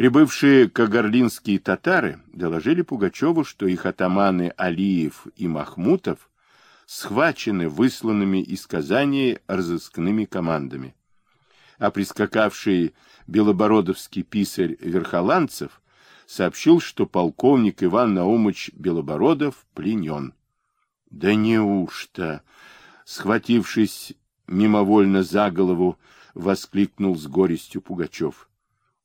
Прибывшие кагарлинские татары доложили Пугачеву, что их атаманы Алиев и Махмутов схвачены высланными из Казани разыскными командами. А прискакавший белобородовский писарь Верхоланцев сообщил, что полковник Иван Наумыч Белобородов пленен. — Да неужто? — схватившись мимовольно за голову, воскликнул с горестью Пугачев.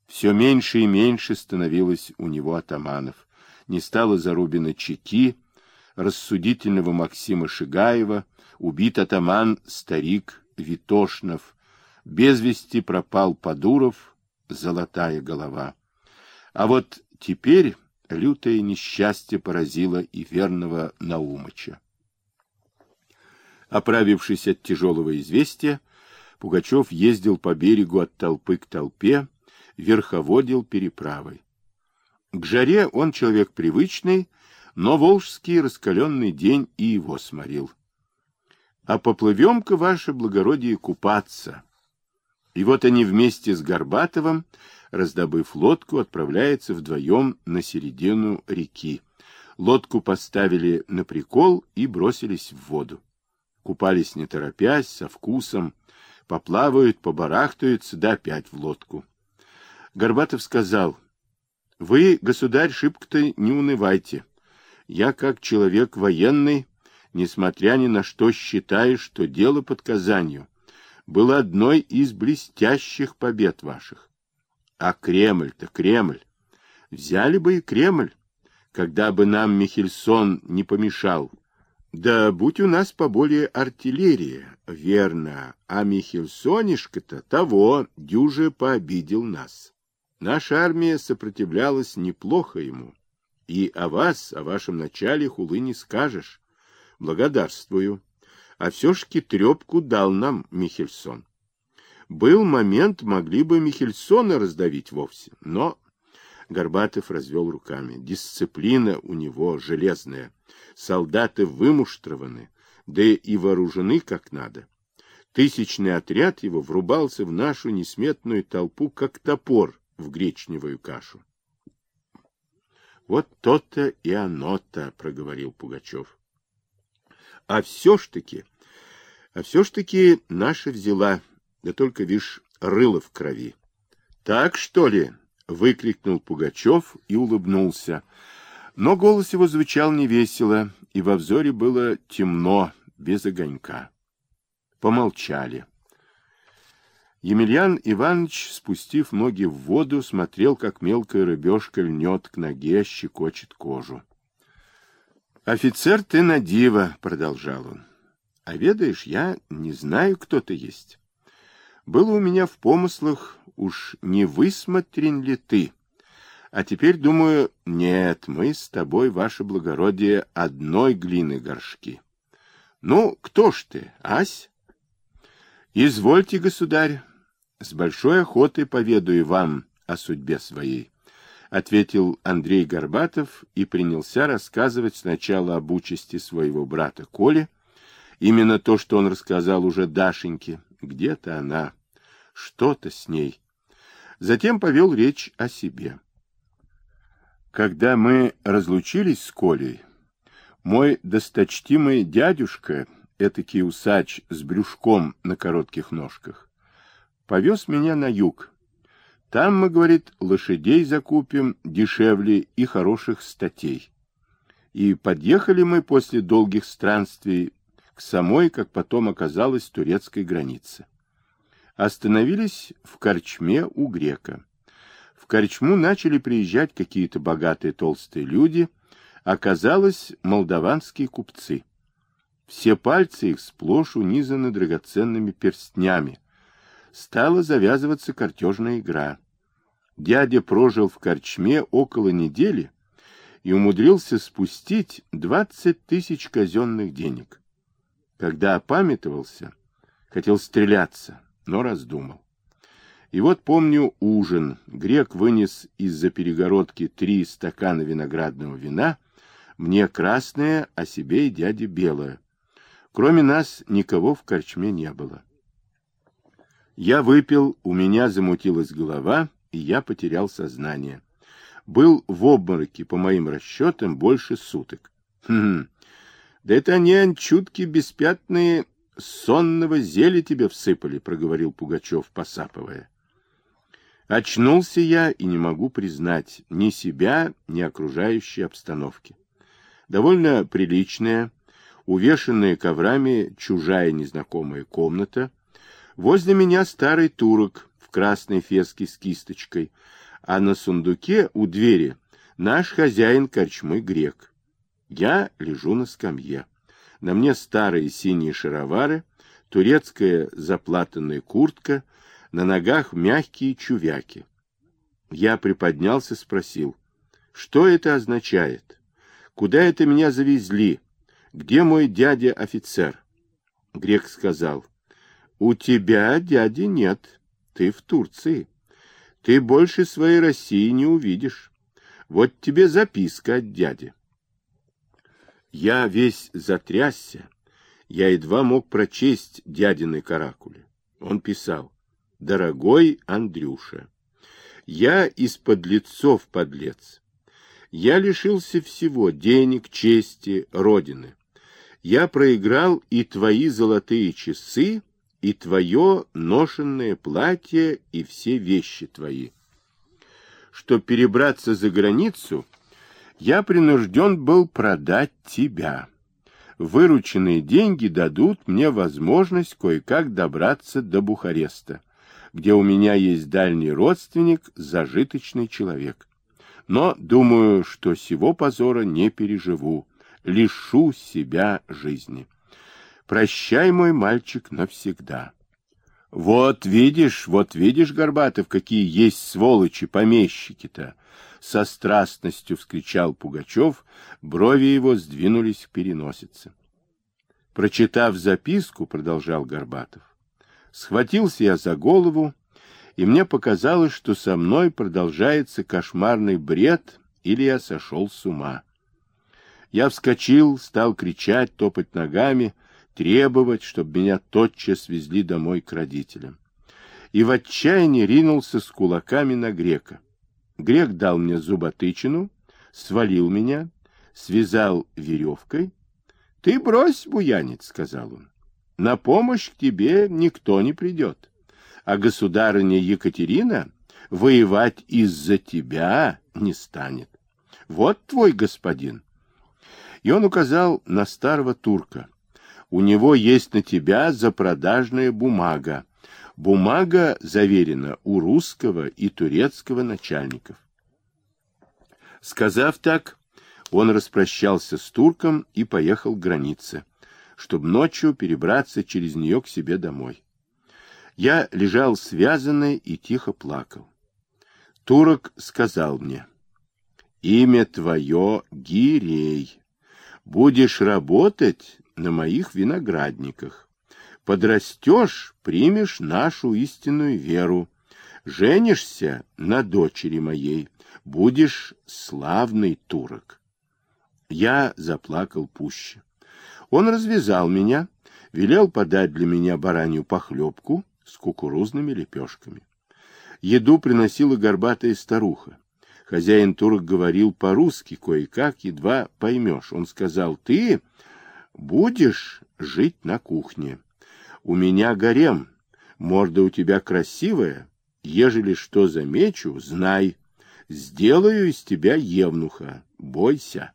Все меньше и меньше становилось у него атаманов. Не стало Зарубина Чеки, рассудительного Максима Шигаева, убит атаман старик Витошнов, без вести пропал Подуров, золотая голова. А вот теперь лютое несчастье поразило и верного Наумыча. Оправившись от тяжелого известия, Пугачев ездил по берегу от толпы к толпе, верховодил переправой. К жаре он человек привычный, но волжский раскаленный день и его сморил. А поплывем-ка, ваше благородие, купаться. И вот они вместе с Горбатовым, раздобыв лодку, отправляются вдвоем на середину реки. Лодку поставили на прикол и бросились в воду. Купались не торопясь, со вкусом, поплавают, побарахтаются, да опять в лодку. Горбатов сказал, «Вы, государь, шибко-то не унывайте. Я, как человек военный, несмотря ни на что, считаю, что дело под Казанью было одной из блестящих побед ваших. А Кремль-то Кремль. Взяли бы и Кремль, когда бы нам Михельсон не помешал. Да будь у нас поболее артиллерия, верно, а Михельсонишка-то того дюже пообидел нас. Наша армия сопротивлялась неплохо ему. И о вас, о вашем начале хулы не скажешь. Благодарствую. А все-таки трепку дал нам Михельсон. Был момент, могли бы Михельсона раздавить вовсе, но... Горбатов развел руками. Дисциплина у него железная. Солдаты вымуштрованы, да и вооружены как надо. Тысячный отряд его врубался в нашу несметную толпу, как топор, в гречневую кашу. Вот то-то и оно-то, проговорил Пугачев. А все ж таки, а все ж таки наша взяла, да только, вишь, рыло в крови. Так что ли? выкрикнул Пугачев и улыбнулся. Но голос его звучал невесело, и во взоре было темно, без огонька. Помолчали. Емельян Иванович, спустив ноги в воду, смотрел, как мелкая рыбешка льнет к ноге, щекочет кожу. «Офицер ты на диво», — продолжал он. «А ведаешь, я не знаю, кто ты есть. Было у меня в помыслах, уж не высмотрен ли ты. А теперь думаю, нет, мы с тобой, ваше благородие, одной глины горшки. Ну, кто ж ты, ась?» «Извольте, государь, с большой охотой поведаю вам о судьбе своей, ответил Андрей Горбатов и принялся рассказывать сначала об участи своего брата Коли, именно то, что он рассказал уже Дашеньке, где-то она, что-то с ней. Затем повел речь о себе. Когда мы разлучились с Колей, мой досточтимый дядюшка, этакий усач с брюшком на коротких ножках, повез меня на юг. Там мы, говорит, лошадей закупим дешевле и хороших статей. И подъехали мы после долгих странствий к самой, как потом оказалось, турецкой границе. Остановились в корчме у грека. В корчму начали приезжать какие-то богатые толстые люди, оказалось, молдаванские купцы. Все пальцы их сплошь унизаны драгоценными перстнями, стала завязываться картежная игра. Дядя прожил в корчме около недели и умудрился спустить двадцать тысяч казенных денег. Когда опамятовался, хотел стреляться, но раздумал. И вот помню ужин. Грек вынес из-за перегородки три стакана виноградного вина, мне красное, а себе и дяде белое. Кроме нас никого в корчме не было. Я выпил, у меня замутилась голова, и я потерял сознание. Был в обмороке, по моим расчетам, больше суток. Хм, да это они, анчутки беспятные, сонного зелья тебе всыпали, проговорил Пугачев, посапывая. Очнулся я и не могу признать ни себя, ни окружающей обстановки. Довольно приличная, увешанная коврами чужая незнакомая комната. Возле меня старый турок в красной феске с кисточкой, а на сундуке у двери наш хозяин корчмы грек. Я лежу на скамье. На мне старые синие шаровары, турецкая заплатанная куртка, на ногах мягкие чувяки. Я приподнялся, спросил, что это означает? Куда это меня завезли? Где мой дядя-офицер? Грек сказал, у тебя дяди нет, ты в Турции. Ты больше своей России не увидишь. Вот тебе записка от дяди. Я весь затрясся. Я едва мог прочесть дядины каракули. Он писал, «Дорогой Андрюша, я из подлецов подлец. Я лишился всего — денег, чести, родины. Я проиграл и твои золотые часы, и твое ношенное платье, и все вещи твои. Что перебраться за границу — я принужден был продать тебя. Вырученные деньги дадут мне возможность кое-как добраться до Бухареста, где у меня есть дальний родственник, зажиточный человек. Но думаю, что сего позора не переживу, лишу себя жизни. Прощай, мой мальчик, навсегда. Вот видишь, вот видишь, Горбатов, какие есть сволочи помещики-то со страстностью вскричал Пугачев, брови его сдвинулись к переносице. Прочитав записку, продолжал Горбатов, схватился я за голову, и мне показалось, что со мной продолжается кошмарный бред, или я сошел с ума. Я вскочил, стал кричать, топать ногами, требовать, чтобы меня тотчас везли домой к родителям. И в отчаянии ринулся с кулаками на грека. Грек дал мне зуботычину, свалил меня, связал веревкой. — Ты брось, буянец, — сказал он. — На помощь к тебе никто не придет. А государыня Екатерина воевать из-за тебя не станет. Вот твой господин. И он указал на старого турка. У него есть на тебя запродажная бумага Бумага заверена у русского и турецкого начальников. Сказав так, он распрощался с турком и поехал к границе, чтобы ночью перебраться через нее к себе домой. Я лежал связанный и тихо плакал. Турок сказал мне, «Имя твое Гирей. Будешь работать на моих виноградниках. Подрастешь, примешь нашу истинную веру. Женишься на дочери моей, будешь славный турок. Я заплакал пуще. Он развязал меня, велел подать для меня баранью похлебку с кукурузными лепешками. Еду приносила горбатая старуха. Хозяин турок говорил по-русски, кое-как, едва поймешь. Он сказал, ты будешь жить на кухне. У меня гарем, морда у тебя красивая, ежели что замечу, знай, сделаю из тебя евнуха, бойся.